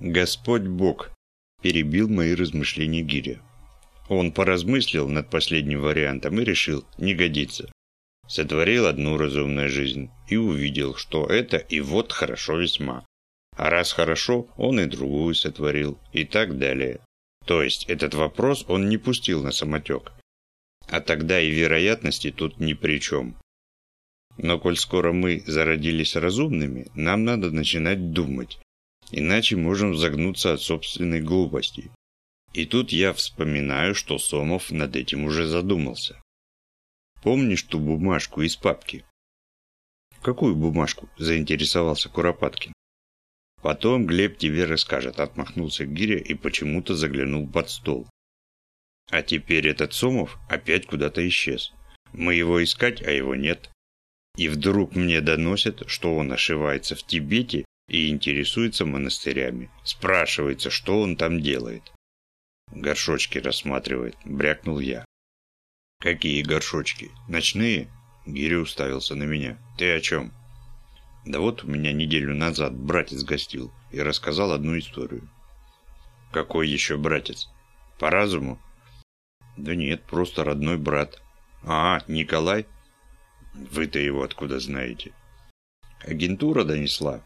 Господь Бог перебил мои размышления Гиря. Он поразмыслил над последним вариантом и решил, не годится. Сотворил одну разумную жизнь и увидел, что это и вот хорошо весьма. А раз хорошо, он и другую сотворил, и так далее. То есть этот вопрос он не пустил на самотек. А тогда и вероятности тут ни при чем. Но коль скоро мы зародились разумными, нам надо начинать думать. Иначе можем загнуться от собственной глупости. И тут я вспоминаю, что Сомов над этим уже задумался. Помнишь ту бумажку из папки? Какую бумажку? Заинтересовался Куропаткин. Потом Глеб тебе расскажет, отмахнулся Гиря и почему-то заглянул под стол. А теперь этот Сомов опять куда-то исчез. Мы его искать, а его нет. И вдруг мне доносят, что он ошивается в Тибете и интересуется монастырями. Спрашивается, что он там делает. Горшочки рассматривает, брякнул я. «Какие горшочки? Ночные?» Гиря уставился на меня. «Ты о чем?» «Да вот у меня неделю назад братец гостил и рассказал одну историю». «Какой еще братец? По разуму?» «Да нет, просто родной брат». «А, Николай?» «Вы-то его откуда знаете?» «Агентура донесла».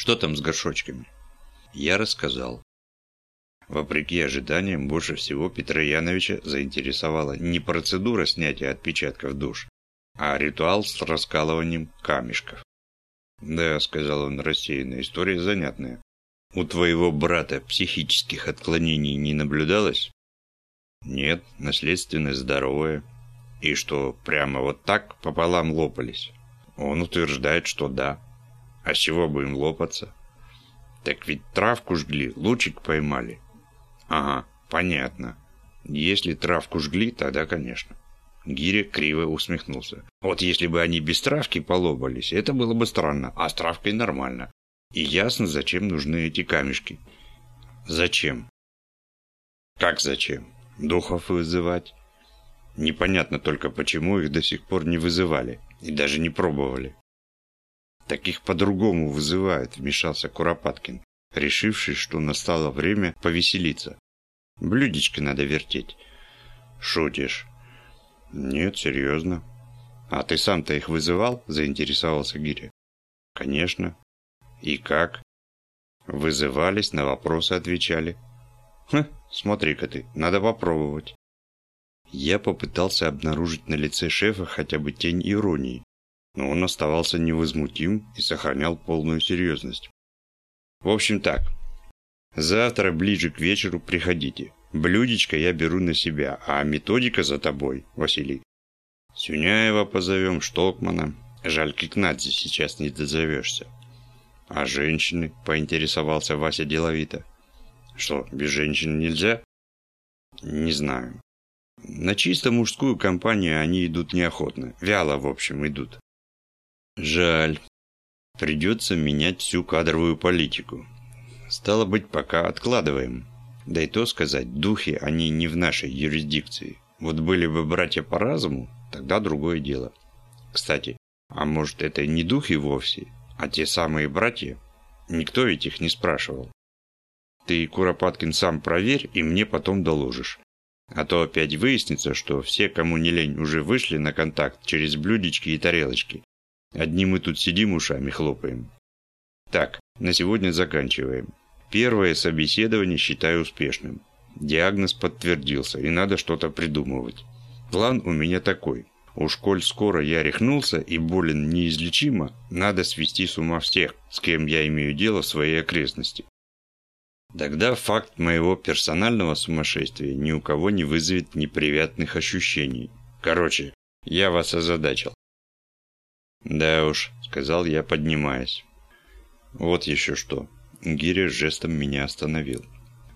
«Что там с горшочками?» Я рассказал. Вопреки ожиданиям, больше всего Петра Яновича заинтересовала не процедура снятия отпечатков душ, а ритуал с раскалыванием камешков. «Да», — сказал он рассеянно, — «история занятная. У твоего брата психических отклонений не наблюдалось?» «Нет, наследственность здоровая». «И что, прямо вот так пополам лопались?» «Он утверждает, что да». «А с чего бы им лопаться?» «Так ведь травку жгли, лучик поймали». Ага, понятно. Если травку жгли, тогда конечно. Гиря криво усмехнулся. Вот если бы они без травки полобались, это было бы странно, а с травкой нормально. И ясно, зачем нужны эти камешки. Зачем? Как зачем? Духов вызывать? Непонятно только, почему их до сих пор не вызывали и даже не пробовали. Таких по-другому вызывают, вмешался Куропаткин решивший, что настало время повеселиться. Блюдечко надо вертеть. Шутишь? Нет, серьезно. А ты сам-то их вызывал? Заинтересовался Гиря. Конечно. И как? Вызывались, на вопросы отвечали. Хм, смотри-ка ты, надо попробовать. Я попытался обнаружить на лице шефа хотя бы тень иронии, но он оставался невозмутим и сохранял полную серьезность. В общем так. Завтра ближе к вечеру приходите. Блюдечко я беру на себя, а методика за тобой, Василий. Сюняева позовем, Штокмана. Жаль, к Игнатзе сейчас не дозовешься. А женщины, поинтересовался Вася деловито. Что, без женщин нельзя? Не знаю. На чисто мужскую компанию они идут неохотно. Вяло, в общем, идут. Жаль. Придется менять всю кадровую политику. Стало быть, пока откладываем. Да и то сказать, духи, они не в нашей юрисдикции. Вот были бы братья по разуму, тогда другое дело. Кстати, а может это не духи вовсе, а те самые братья? Никто ведь их не спрашивал. Ты, Куропаткин, сам проверь и мне потом доложишь. А то опять выяснится, что все, кому не лень, уже вышли на контакт через блюдечки и тарелочки, Одни мы тут сидим ушами хлопаем. Так, на сегодня заканчиваем. Первое собеседование считаю успешным. Диагноз подтвердился, и надо что-то придумывать. План у меня такой. Уж коль скоро я рехнулся и болен неизлечимо, надо свести с ума всех, с кем я имею дело в своей окрестности. Тогда факт моего персонального сумасшествия ни у кого не вызовет неприятных ощущений. Короче, я вас озадачил. «Да уж», — сказал я, поднимаясь. «Вот еще что». Гиря жестом меня остановил.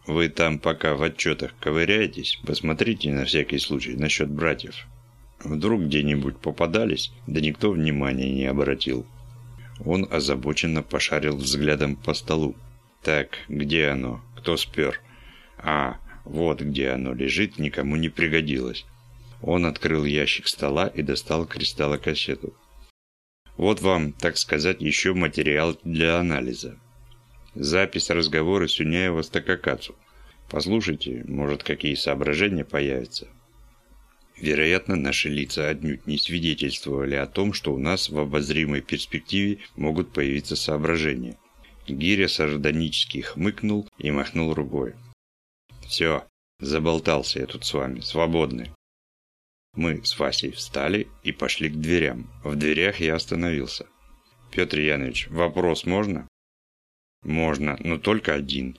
«Вы там пока в отчетах ковыряетесь, посмотрите на всякий случай насчет братьев. Вдруг где-нибудь попадались, да никто внимания не обратил». Он озабоченно пошарил взглядом по столу. «Так, где оно? Кто спер?» «А, вот где оно лежит, никому не пригодилось». Он открыл ящик стола и достал кристаллокассету. Вот вам, так сказать, еще материал для анализа. Запись разговора Сюняева с Такакацу. Послушайте, может, какие соображения появятся. Вероятно, наши лица отнюдь не свидетельствовали о том, что у нас в обозримой перспективе могут появиться соображения. Гиря сардонически хмыкнул и махнул рукой. «Все, заболтался я тут с вами, свободны». Мы с Васей встали и пошли к дверям. В дверях я остановился. «Петр Янович, вопрос можно?» «Можно, но только один.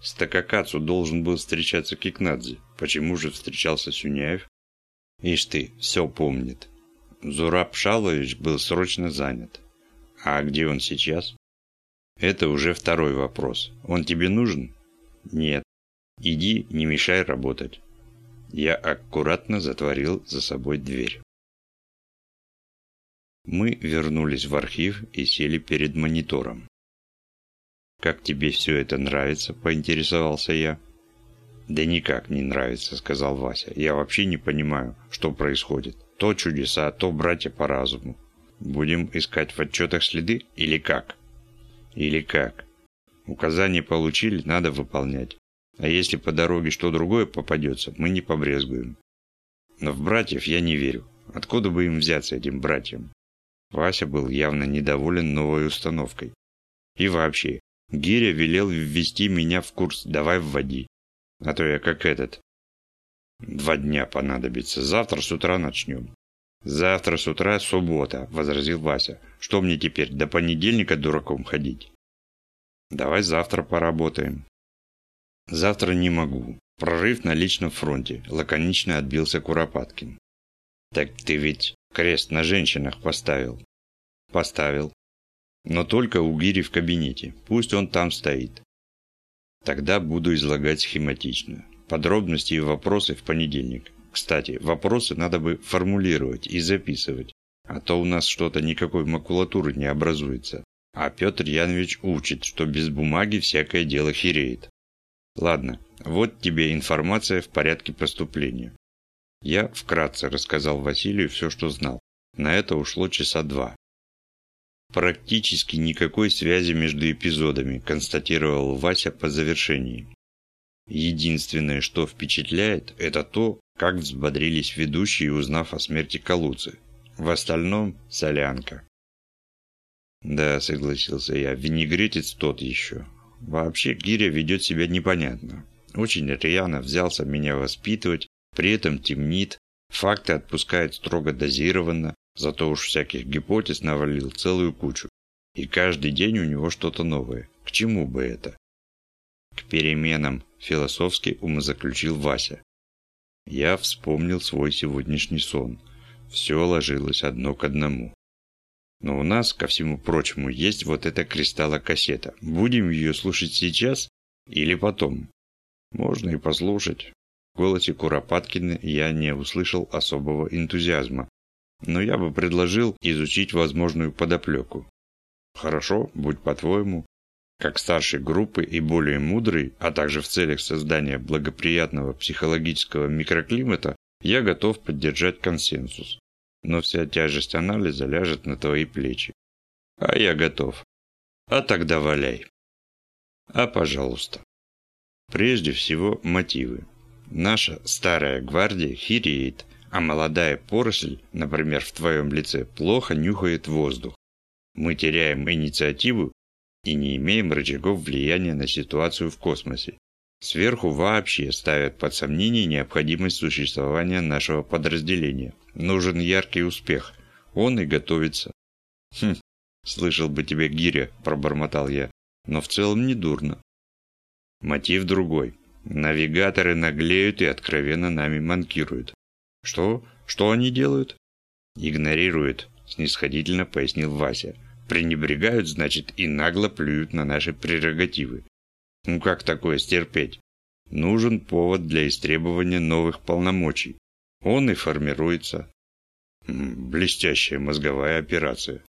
Стакакацу должен был встречаться Кикнадзе. Почему же встречался Сюняев?» «Ишь ты, все помнит. Зураб Шалович был срочно занят. А где он сейчас?» «Это уже второй вопрос. Он тебе нужен?» «Нет. Иди, не мешай работать». Я аккуратно затворил за собой дверь. Мы вернулись в архив и сели перед монитором. «Как тебе все это нравится?» – поинтересовался я. «Да никак не нравится», – сказал Вася. «Я вообще не понимаю, что происходит. То чудеса, то братья по разуму. Будем искать в отчетах следы или как?» «Или как?» Указания получили, надо выполнять. А если по дороге что другое попадется, мы не побрезгуем. Но в братьев я не верю. Откуда бы им взяться, этим братьям? Вася был явно недоволен новой установкой. И вообще, Гиря велел ввести меня в курс «давай вводи». А то я как этот. Два дня понадобится, завтра с утра начнем. Завтра с утра суббота, возразил Вася. Что мне теперь, до понедельника дураком ходить? Давай завтра поработаем. «Завтра не могу. Прорыв на личном фронте», – лаконично отбился Куропаткин. «Так ты ведь крест на женщинах поставил?» «Поставил. Но только у Гири в кабинете. Пусть он там стоит». «Тогда буду излагать схематично. Подробности и вопросы в понедельник. Кстати, вопросы надо бы формулировать и записывать, а то у нас что-то никакой макулатуры не образуется. А Петр Янович учит, что без бумаги всякое дело хереет. Ладно, вот тебе информация в порядке поступления. Я вкратце рассказал Василию все, что знал. На это ушло часа два. Практически никакой связи между эпизодами, констатировал Вася по завершении. Единственное, что впечатляет, это то, как взбодрились ведущие, узнав о смерти Калуцы. В остальном – солянка. Да, согласился я, винегретец тот еще. Вообще Гиря ведет себя непонятно. Очень рьяно взялся меня воспитывать, при этом темнит, факты отпускает строго дозированно, зато уж всяких гипотез навалил целую кучу. И каждый день у него что-то новое. К чему бы это? К переменам, философски умозаключил Вася. Я вспомнил свой сегодняшний сон. Все ложилось одно к одному. Но у нас, ко всему прочему, есть вот эта кристаллокассета. Будем ее слушать сейчас или потом? Можно и послушать. В голосе Куропаткина я не услышал особого энтузиазма. Но я бы предложил изучить возможную подоплеку. Хорошо, будь по-твоему. Как старший группы и более мудрый, а также в целях создания благоприятного психологического микроклимата, я готов поддержать консенсус но вся тяжесть анализа ляжет на твои плечи. А я готов. А тогда валяй. А пожалуйста. Прежде всего мотивы. Наша старая гвардия хиреет, а молодая поросль, например, в твоем лице, плохо нюхает воздух. Мы теряем инициативу и не имеем рычагов влияния на ситуацию в космосе. Сверху вообще ставят под сомнение необходимость существования нашего подразделения. Нужен яркий успех. Он и готовится. Хм, слышал бы тебя гиря, пробормотал я. Но в целом не дурно. Мотив другой. Навигаторы наглеют и откровенно нами манкируют. Что? Что они делают? Игнорируют, снисходительно пояснил Вася. Пренебрегают, значит, и нагло плюют на наши прерогативы. Ну как такое стерпеть? Нужен повод для истребования новых полномочий. Он и формируется. Блестящая мозговая операция.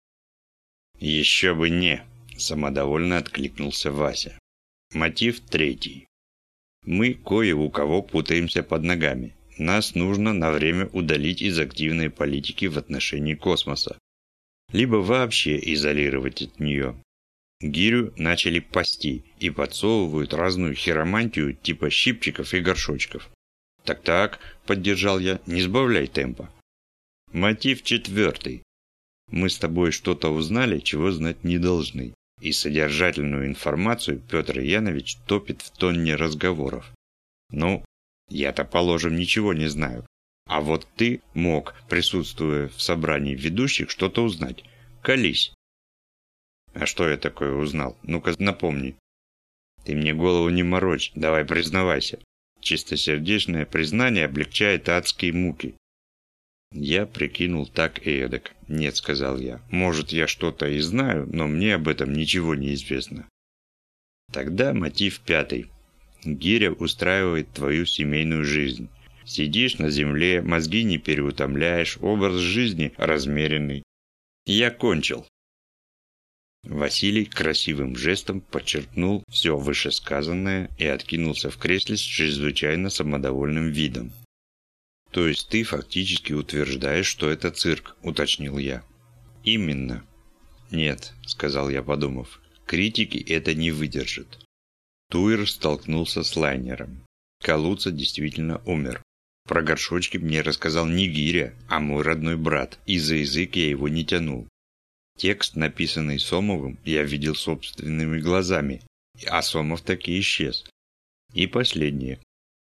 Еще бы не, самодовольно откликнулся Вася. Мотив третий. Мы кое у кого путаемся под ногами. Нас нужно на время удалить из активной политики в отношении космоса. Либо вообще изолировать от нее. Гирю начали пасти и подсовывают разную хиромантию типа щипчиков и горшочков. «Так-так», – поддержал я, – «не сбавляй темпа». Мотив четвертый. Мы с тобой что-то узнали, чего знать не должны. И содержательную информацию Петр Янович топит в тонне разговоров. Ну, я-то, положим, ничего не знаю. А вот ты мог, присутствуя в собрании ведущих, что-то узнать. Колись. А что я такое узнал? Ну-ка напомни. Ты мне голову не морочь, давай признавайся. Чистосердечное признание облегчает адские муки. Я прикинул так и эдак. Нет, сказал я. Может, я что-то и знаю, но мне об этом ничего не известно. Тогда мотив пятый. Гиря устраивает твою семейную жизнь. Сидишь на земле, мозги не переутомляешь, образ жизни размеренный. Я кончил. Василий красивым жестом подчеркнул все вышесказанное и откинулся в кресле с чрезвычайно самодовольным видом. «То есть ты фактически утверждаешь, что это цирк», – уточнил я. «Именно». «Нет», – сказал я, подумав, – «критики это не выдержат». Туир столкнулся с лайнером. Калуца действительно умер. Про горшочки мне рассказал не Гиря, а мой родной брат, и за язык я его не тянул. Текст, написанный Сомовым, я видел собственными глазами, а Сомов таки исчез. И последнее.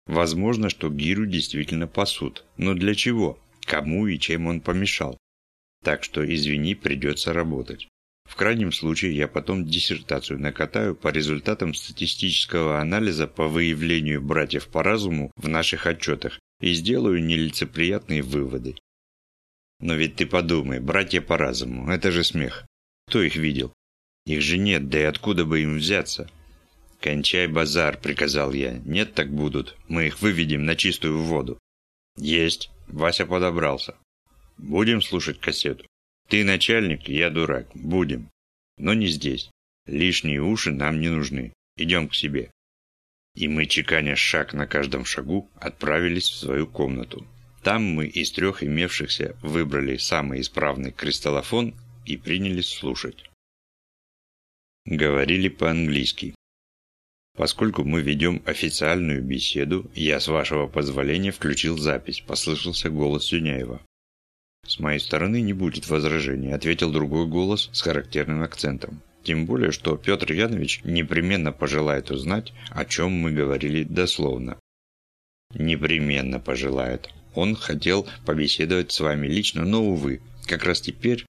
Возможно, что Гиру действительно пасут. Но для чего? Кому и чем он помешал? Так что, извини, придется работать. В крайнем случае, я потом диссертацию накатаю по результатам статистического анализа по выявлению братьев по разуму в наших отчетах и сделаю нелицеприятные выводы. Но ведь ты подумай, братья по разуму, это же смех. Кто их видел? Их же нет, да и откуда бы им взяться? «Кончай базар», — приказал я. «Нет, так будут. Мы их выведем на чистую воду». «Есть». Вася подобрался. «Будем слушать кассету?» «Ты начальник, я дурак. Будем. Но не здесь. Лишние уши нам не нужны. Идем к себе». И мы, чеканя шаг на каждом шагу, отправились в свою комнату. Там мы из трех имевшихся выбрали самый исправный кристаллофон и принялись слушать. Говорили по-английски. Поскольку мы ведем официальную беседу, я, с вашего позволения, включил запись. Послышался голос Сюняева. «С моей стороны не будет возражений», – ответил другой голос с характерным акцентом. Тем более, что Петр Янович непременно пожелает узнать, о чем мы говорили дословно. Непременно пожелает. Он хотел побеседовать с вами лично, но, увы, как раз теперь...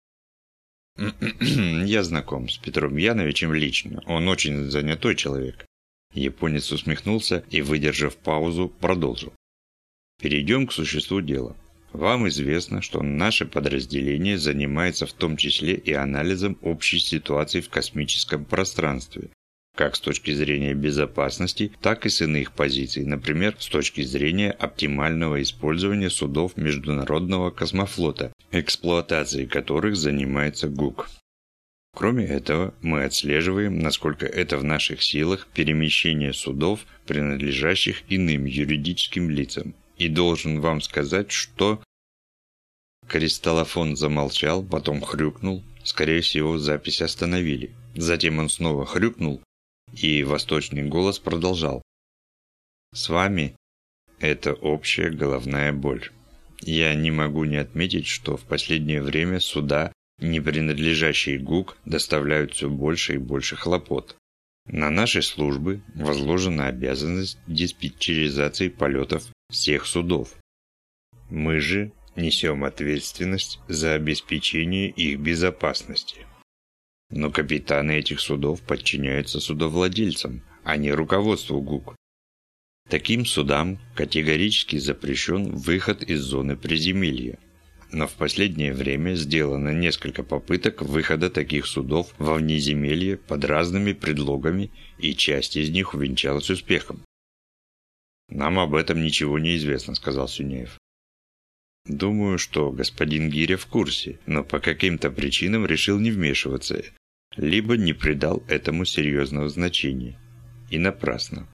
Я знаком с Петром Яновичем лично. Он очень занятой человек. Японец усмехнулся и, выдержав паузу, продолжил. Перейдем к существу дела. Вам известно, что наше подразделение занимается в том числе и анализом общей ситуации в космическом пространстве, как с точки зрения безопасности, так и с иных позиций, например, с точки зрения оптимального использования судов Международного космофлота, эксплуатацией которых занимается ГУК. Кроме этого, мы отслеживаем, насколько это в наших силах, перемещение судов, принадлежащих иным юридическим лицам. И должен вам сказать, что... Кристаллофон замолчал, потом хрюкнул. Скорее всего, запись остановили. Затем он снова хрюкнул, и восточный голос продолжал. «С вами это общая головная боль. Я не могу не отметить, что в последнее время суда не принадлежащие ГУК доставляют все больше и больше хлопот. На наши службы возложена обязанность диспетчеризации полетов всех судов. Мы же несем ответственность за обеспечение их безопасности. Но капитаны этих судов подчиняются судовладельцам, а не руководству ГУК. Таким судам категорически запрещен выход из зоны приземелья но в последнее время сделано несколько попыток выхода таких судов во внеземелье под разными предлогами, и часть из них увенчалась успехом. «Нам об этом ничего не известно», — сказал Сюнеев. «Думаю, что господин Гиря в курсе, но по каким-то причинам решил не вмешиваться, либо не придал этому серьезного значения. И напрасно».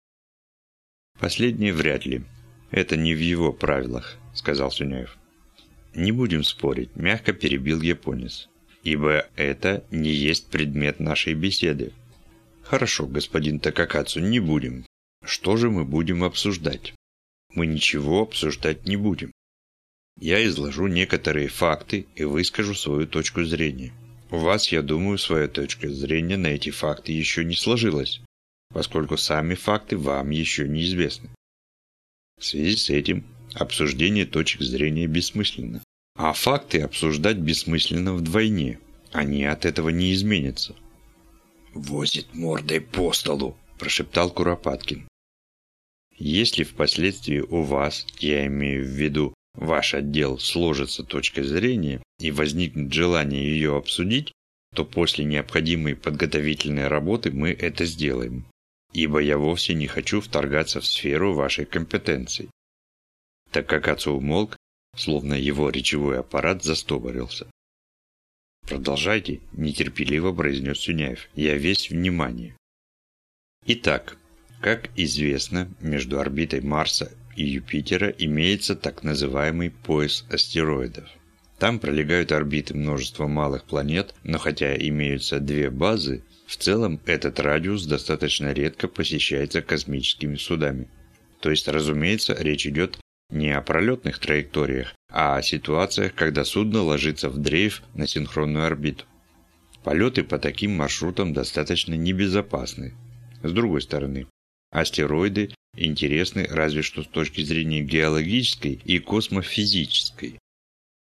«Последнее вряд ли. Это не в его правилах», — сказал Сюняев. «Не будем спорить», – мягко перебил японец. «Ибо это не есть предмет нашей беседы. Хорошо, господин Такакацу, не будем. Что же мы будем обсуждать? Мы ничего обсуждать не будем. Я изложу некоторые факты и выскажу свою точку зрения. У вас, я думаю, своя точка зрения на эти факты еще не сложилась, поскольку сами факты вам еще неизвестны. В связи с этим обсуждение точек зрения бессмысленно. А факты обсуждать бессмысленно вдвойне. Они от этого не изменятся. «Возит мордой по столу», – прошептал Куропаткин. Если впоследствии у вас, я имею в виду ваш отдел, сложится точка зрения и возникнет желание ее обсудить, то после необходимой подготовительной работы мы это сделаем. Ибо я вовсе не хочу вторгаться в сферу вашей компетенции. Так как отцу умолк, словно его речевой аппарат застопорился. «Продолжайте», – нетерпеливо произнес Сюняев. «Я весь внимание». Итак, как известно, между орбитой Марса и Юпитера имеется так называемый пояс астероидов. Там пролегают орбиты множества малых планет, но хотя имеются две базы, в целом этот радиус достаточно редко посещается космическими судами. То есть, разумеется, речь идет не о пролетных траекториях, а о ситуациях, когда судно ложится в дрейф на синхронную орбиту. Полеты по таким маршрутам достаточно небезопасны. С другой стороны, Астероиды интересны разве что с точки зрения геологической и космофизической.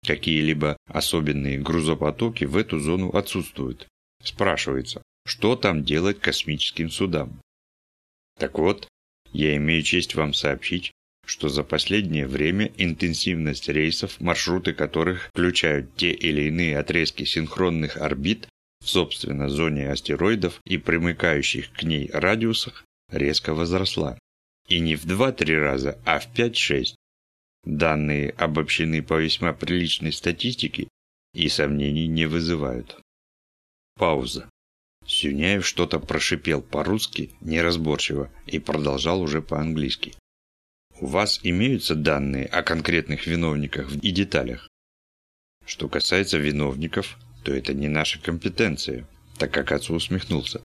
Какие-либо особенные грузопотоки в эту зону отсутствуют. Спрашивается, что там делать космическим судам? Так вот, я имею честь вам сообщить, что за последнее время интенсивность рейсов, маршруты которых включают те или иные отрезки синхронных орбит в собственно зоне астероидов и примыкающих к ней радиусах, резко возросла. И не в 2-3 раза, а в 5-6. Данные обобщены по весьма приличной статистике и сомнений не вызывают. Пауза. Сюняев что-то прошипел по-русски неразборчиво и продолжал уже по-английски. У вас имеются данные о конкретных виновниках и деталях? Что касается виновников, то это не наша компетенция, так как отцу усмехнулся.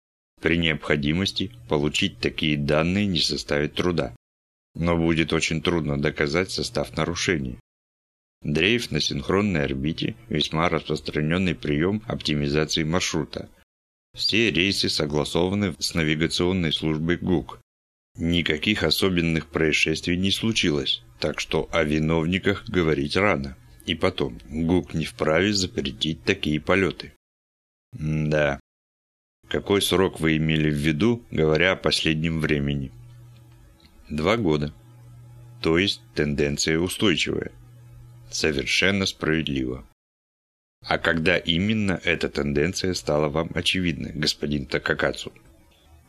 При необходимости получить такие данные не составит труда. Но будет очень трудно доказать состав нарушений. Дрейф на синхронной орбите – весьма распространенный прием оптимизации маршрута. Все рейсы согласованы с навигационной службой ГУК. Никаких особенных происшествий не случилось, так что о виновниках говорить рано. И потом, ГУК не вправе запретить такие полеты. М да, какой срок вы имели в виду, говоря о последнем времени? Два года. То есть тенденция устойчивая. Совершенно справедливо. А когда именно эта тенденция стала вам очевидна, господин Такакацу?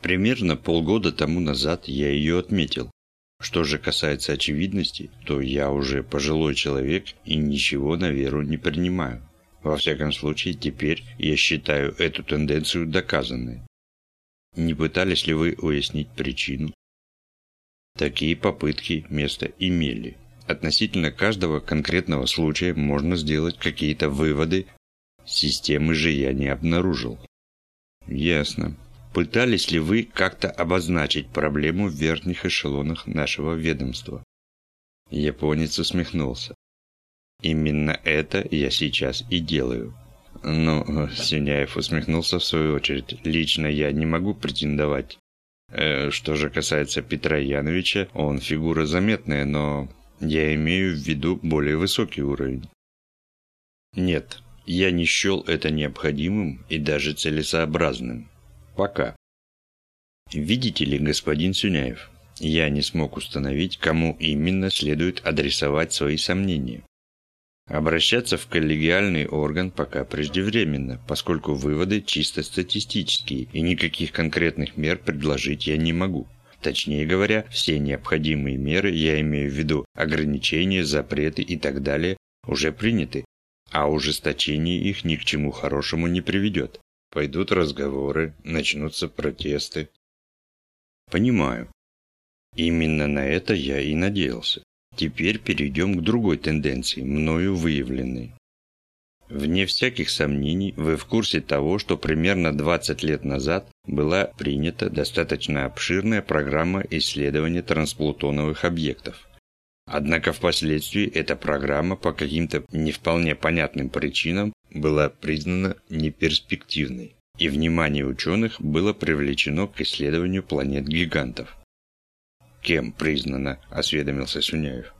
Примерно полгода тому назад я ее отметил. Что же касается очевидности, то я уже пожилой человек и ничего на веру не принимаю. Во всяком случае, теперь я считаю эту тенденцию доказанной. Не пытались ли вы уяснить причину? Такие попытки место имели. Относительно каждого конкретного случая можно сделать какие-то выводы. Системы же я не обнаружил. Ясно. Пытались ли вы как-то обозначить проблему в верхних эшелонах нашего ведомства? Японец усмехнулся. Именно это я сейчас и делаю. Ну, Синяев усмехнулся в свою очередь. Лично я не могу претендовать. Э, что же касается Петра Яновича, он фигура заметная, но я имею в виду более высокий уровень. Нет, я не счел это необходимым и даже целесообразным. Пока. Видите ли, господин Сюняев, я не смог установить, кому именно следует адресовать свои сомнения. Обращаться в коллегиальный орган пока преждевременно, поскольку выводы чисто статистические, и никаких конкретных мер предложить я не могу. Точнее говоря, все необходимые меры, я имею в виду ограничения, запреты и так далее, уже приняты, а ужесточение их ни к чему хорошему не приведет. Пойдут разговоры, начнутся протесты. Понимаю. Именно на это я и надеялся. Теперь перейдем к другой тенденции, мною выявленной. Вне всяких сомнений, вы в курсе того, что примерно 20 лет назад была принята достаточно обширная программа исследования трансплутоновых объектов. Однако впоследствии эта программа по каким-то не вполне понятным причинам была признана неперспективной, и внимание ученых было привлечено к исследованию планет-гигантов. «Кем признано?» – осведомился Сюняев.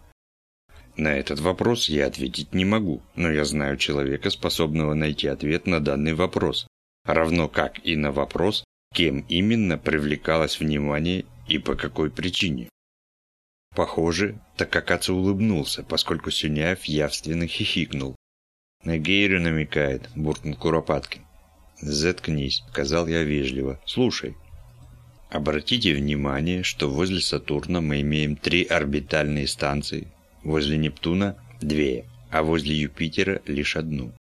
На этот вопрос я ответить не могу, но я знаю человека, способного найти ответ на данный вопрос, равно как и на вопрос, кем именно привлекалось внимание и по какой причине. Похоже, Такакацу улыбнулся, поскольку Сюняев явственно хихикнул. «На Гейру намекает», – буркнул Куропаткин. «Заткнись», – сказал я вежливо. «Слушай». Обратите внимание, что возле Сатурна мы имеем три орбитальные станции, возле Нептуна – две, а возле Юпитера – лишь одну.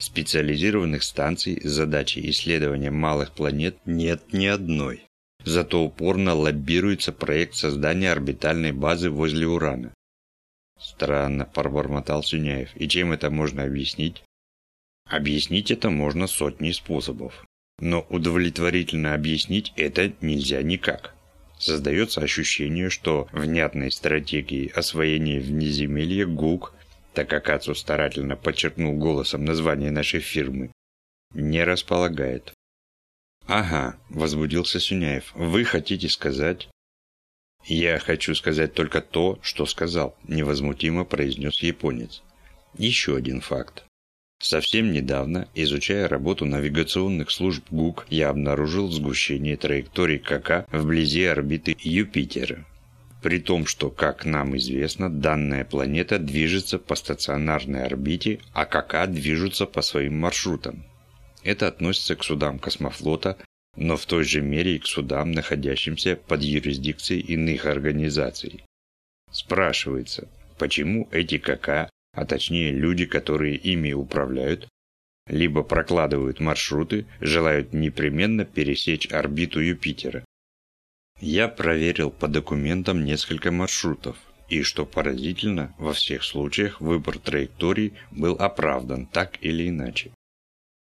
Специализированных станций с задачей исследования малых планет нет ни одной. Зато упорно лоббируется проект создания орбитальной базы возле Урана. Странно, пробормотал Сюняев. И чем это можно объяснить? Объяснить это можно сотней способов. Но удовлетворительно объяснить это нельзя никак. Создается ощущение, что внятной стратегии освоения внеземелья ГУК, так как Ацу старательно подчеркнул голосом название нашей фирмы, не располагает. «Ага», – возбудился Сюняев, – «вы хотите сказать...» «Я хочу сказать только то, что сказал», – невозмутимо произнес японец. Еще один факт. Совсем недавно, изучая работу навигационных служб ГУК, я обнаружил сгущение траекторий КК вблизи орбиты Юпитера. При том, что, как нам известно, данная планета движется по стационарной орбите, а КК движутся по своим маршрутам. Это относится к судам космофлота, но в той же мере и к судам, находящимся под юрисдикцией иных организаций. Спрашивается, почему эти КК а точнее люди, которые ими управляют, либо прокладывают маршруты, желают непременно пересечь орбиту Юпитера. Я проверил по документам несколько маршрутов, и, что поразительно, во всех случаях выбор траекторий был оправдан так или иначе.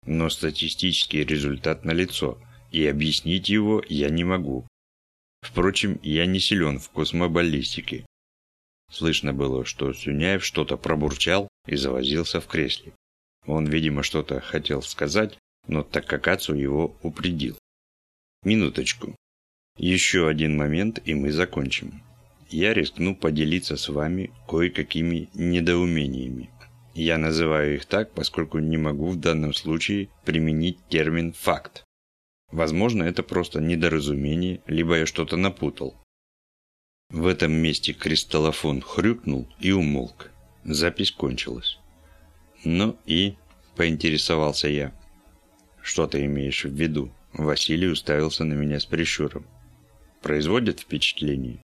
Но статистический результат налицо, и объяснить его я не могу. Впрочем, я не силен в космобаллистике, Слышно было, что Сюняев что-то пробурчал и завозился в кресле. Он, видимо, что-то хотел сказать, но Такакацу его упредил. Минуточку. Еще один момент, и мы закончим. Я рискну поделиться с вами кое-какими недоумениями. Я называю их так, поскольку не могу в данном случае применить термин «факт». Возможно, это просто недоразумение, либо я что-то напутал. В этом месте кристаллофон хрюкнул и умолк. Запись кончилась. «Ну и?» – поинтересовался я. «Что ты имеешь в виду?» Василий уставился на меня с прищуром. «Производит впечатление?»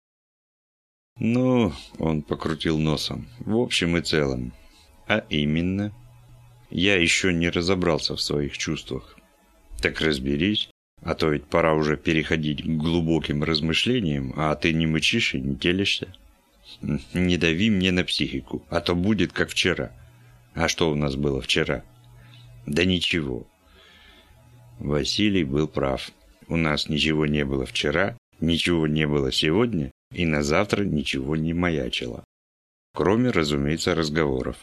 «Ну...» – он покрутил носом. «В общем и целом. А именно?» «Я еще не разобрался в своих чувствах. Так разберись а то ведь пора уже переходить к глубоким размышлениям, а ты не мычишь и не телишься. Не дави мне на психику, а то будет как вчера. А что у нас было вчера? Да ничего. Василий был прав. У нас ничего не было вчера, ничего не было сегодня, и на завтра ничего не маячило. Кроме, разумеется, разговоров.